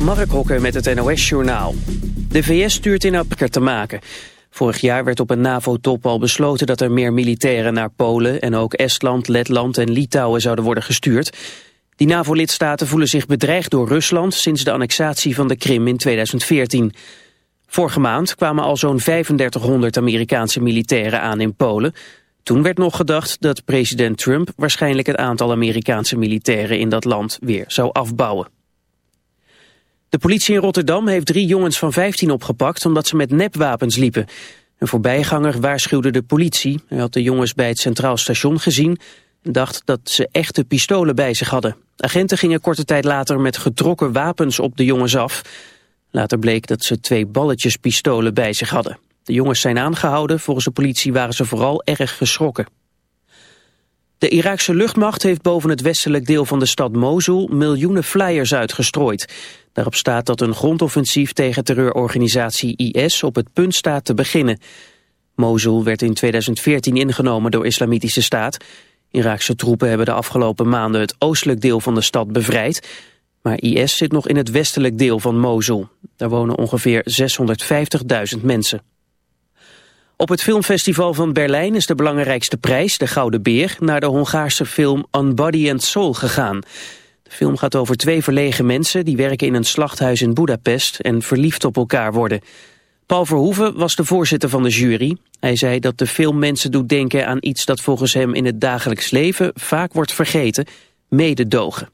Mark Hokker met het NOS-journaal. De VS stuurt in april te maken. Vorig jaar werd op een NAVO-top al besloten dat er meer militairen naar Polen... en ook Estland, Letland en Litouwen zouden worden gestuurd. Die NAVO-lidstaten voelen zich bedreigd door Rusland... sinds de annexatie van de Krim in 2014. Vorige maand kwamen al zo'n 3500 Amerikaanse militairen aan in Polen... Toen werd nog gedacht dat president Trump waarschijnlijk het aantal Amerikaanse militairen in dat land weer zou afbouwen. De politie in Rotterdam heeft drie jongens van 15 opgepakt omdat ze met nepwapens liepen. Een voorbijganger waarschuwde de politie. Hij had de jongens bij het Centraal Station gezien en dacht dat ze echte pistolen bij zich hadden. Agenten gingen korte tijd later met getrokken wapens op de jongens af. Later bleek dat ze twee balletjes pistolen bij zich hadden. De jongens zijn aangehouden. Volgens de politie waren ze vooral erg geschrokken. De Iraakse luchtmacht heeft boven het westelijk deel van de stad Mosul miljoenen flyers uitgestrooid. Daarop staat dat een grondoffensief tegen terreurorganisatie IS op het punt staat te beginnen. Mosul werd in 2014 ingenomen door Islamitische Staat. Iraakse troepen hebben de afgelopen maanden het oostelijk deel van de stad bevrijd. Maar IS zit nog in het westelijk deel van Mosul. Daar wonen ongeveer 650.000 mensen. Op het filmfestival van Berlijn is de belangrijkste prijs, de Gouden Beer, naar de Hongaarse film On Body and Soul gegaan. De film gaat over twee verlegen mensen die werken in een slachthuis in Budapest en verliefd op elkaar worden. Paul Verhoeven was de voorzitter van de jury. Hij zei dat de film mensen doet denken aan iets dat volgens hem in het dagelijks leven vaak wordt vergeten, mededogen.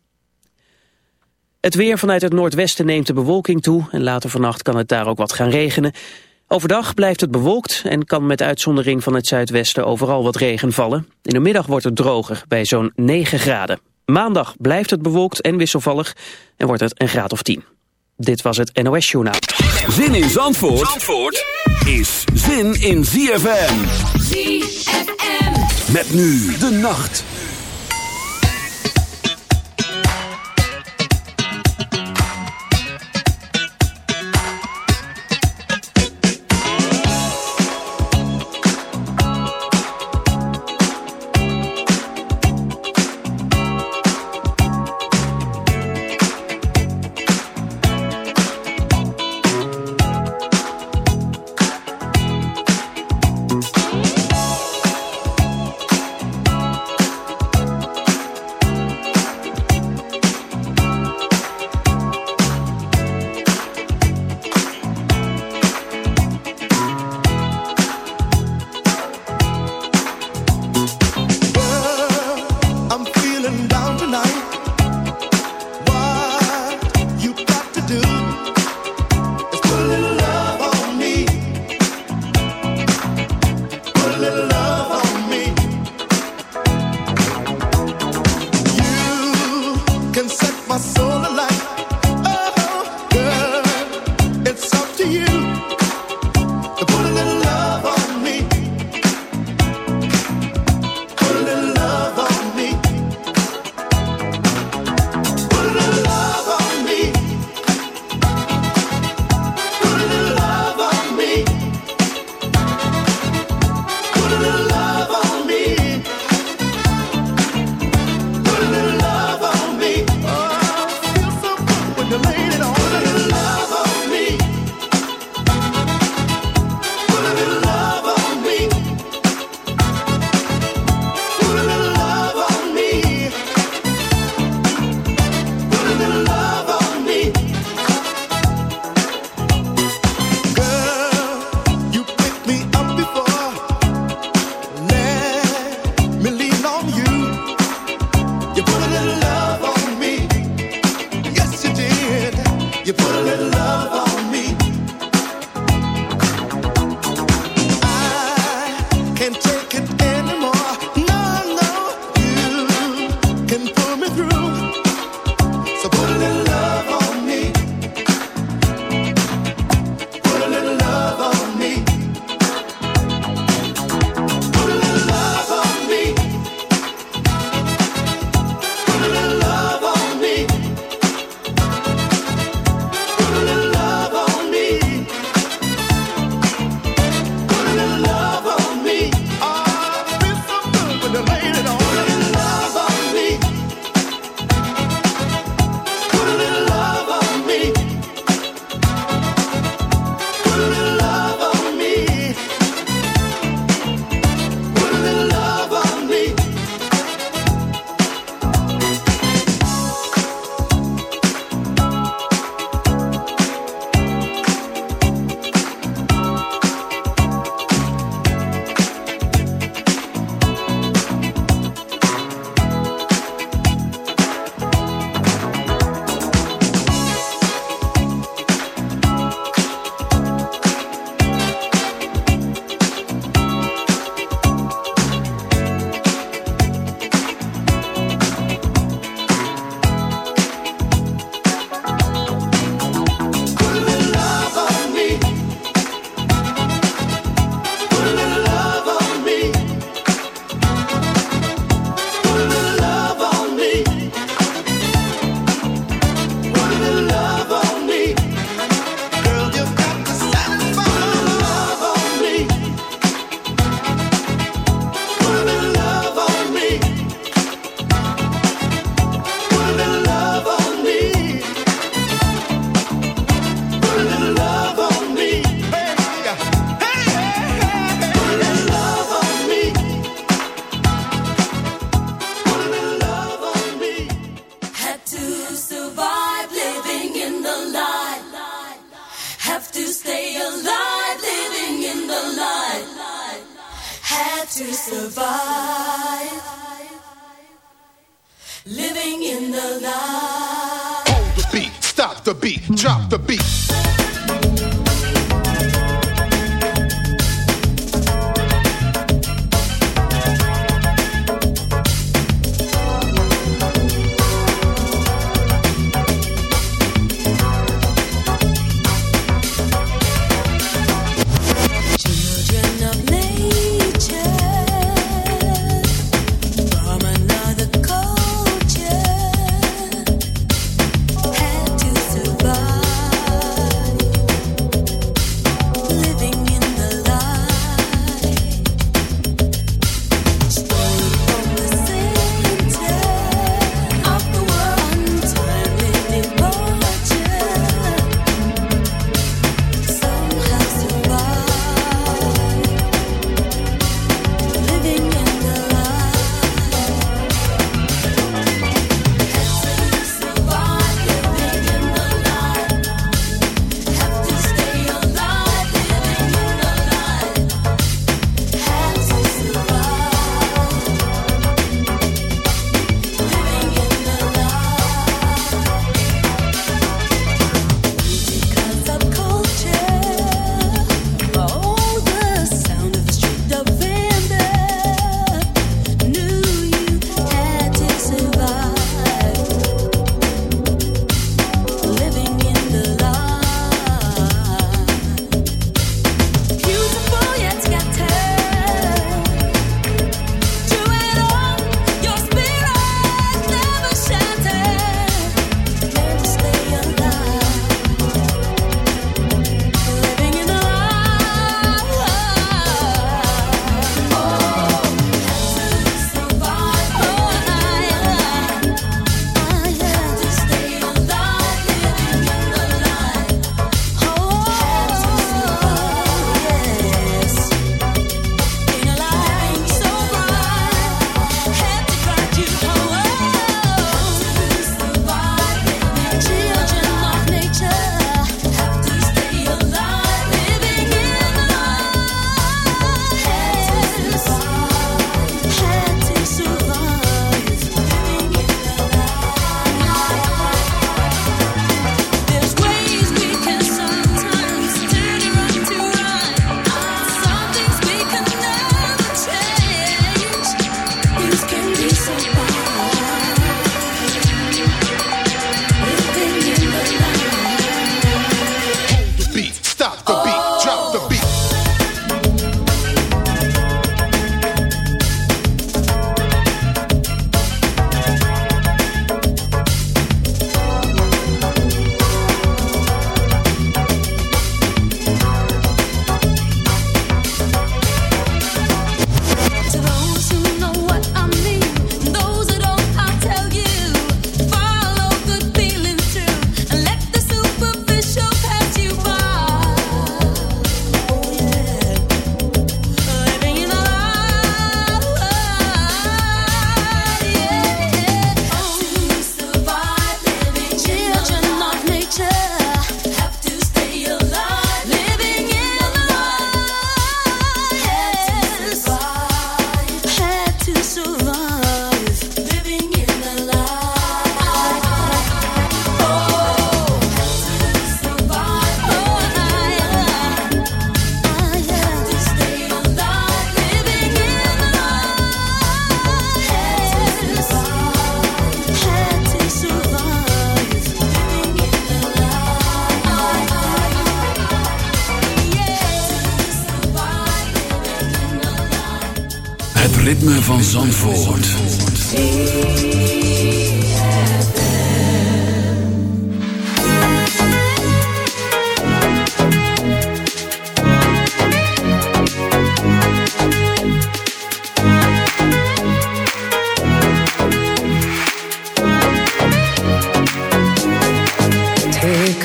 Het weer vanuit het noordwesten neemt de bewolking toe en later vannacht kan het daar ook wat gaan regenen. Overdag blijft het bewolkt en kan met uitzondering van het zuidwesten overal wat regen vallen. In de middag wordt het droger bij zo'n 9 graden. Maandag blijft het bewolkt en wisselvallig en wordt het een graad of 10. Dit was het NOS Journaal. Zin in Zandvoort, Zandvoort is zin in ZFM. ZFM. Met nu de nacht.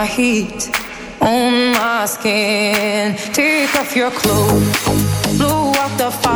my heat, on my skin. Take off your clothes, blow out the fire.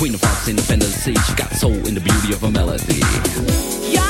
Queen of fox independence, she got soul in the beauty of a melody. Yeah.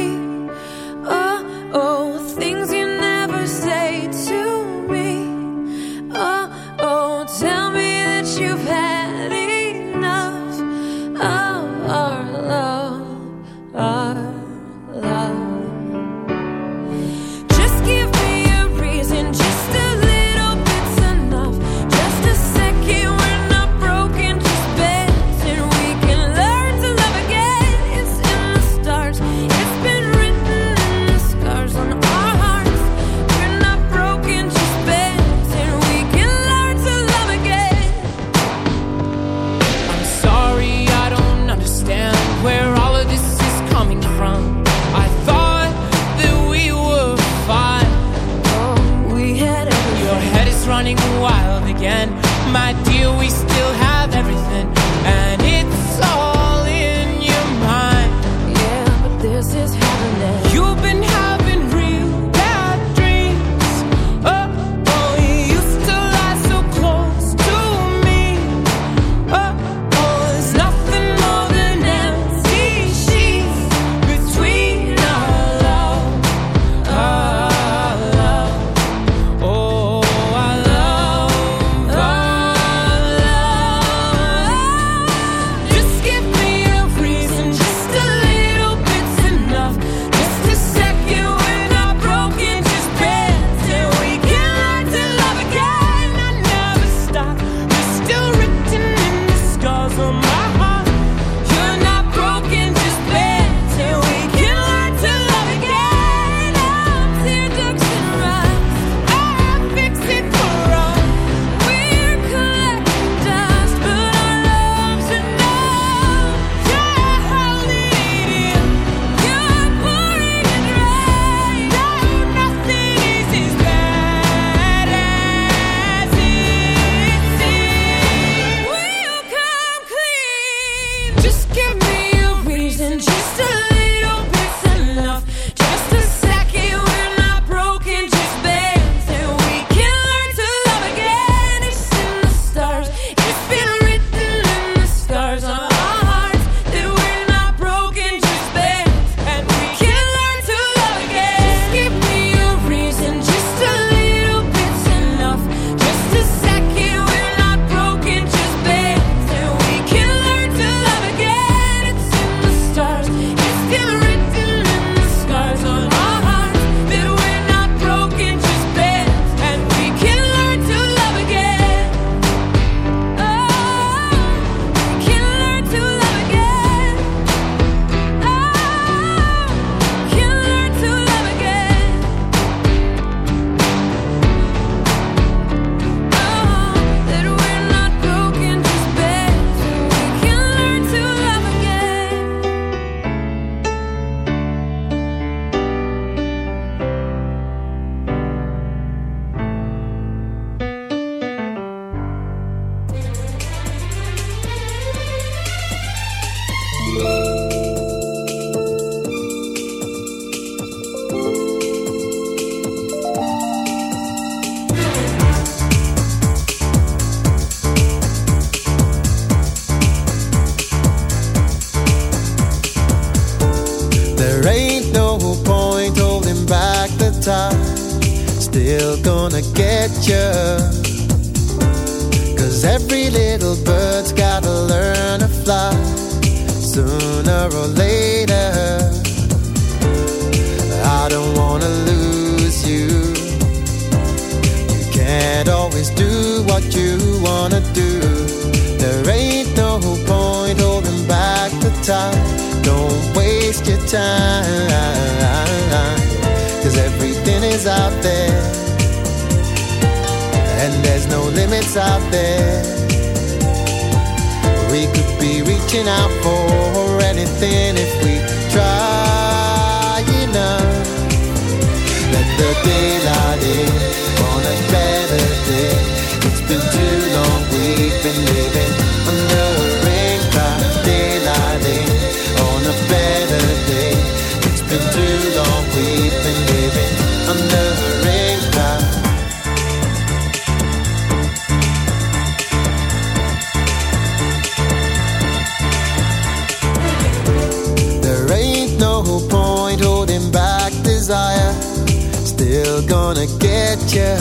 still gonna get you.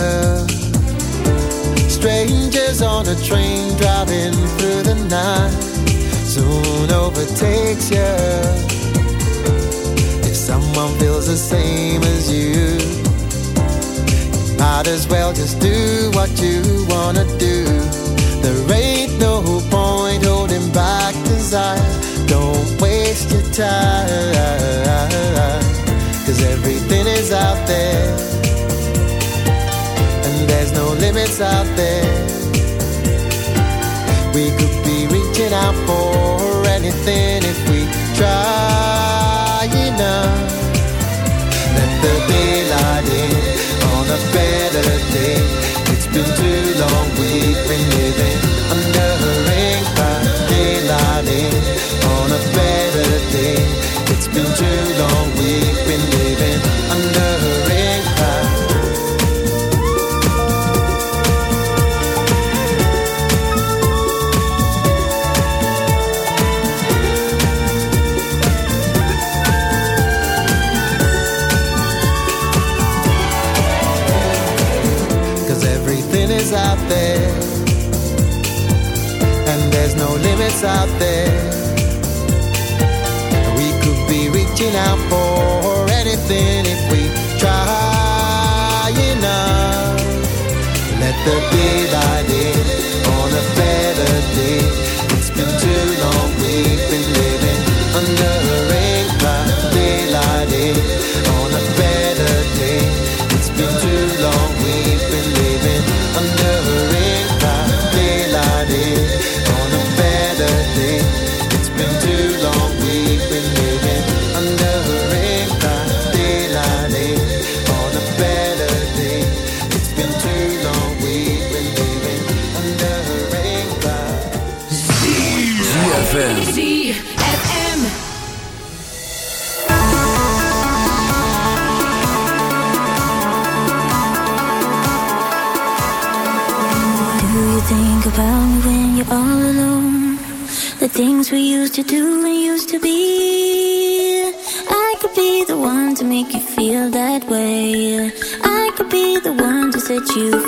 Strangers on a train driving through the night soon overtakes you. If someone feels the same as you, might as well just do what you wanna do. There ain't no point holding back desire. Don't waste your time. Cause every is out there. And there's no limits out there. We could be reaching out for anything if we try enough. Let the daylight in on a better day. It's been too long we've been living under a ring by daylight in on a better day. It's been too long we've out there. We could be reaching out for anything if we try enough. Let the daylight in on a fair. you.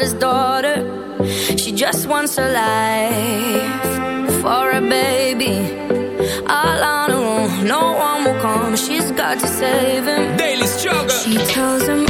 his daughter. She just wants a life for a baby. All on her own, no one will come. She's got to save him. Daily struggle. She tells him.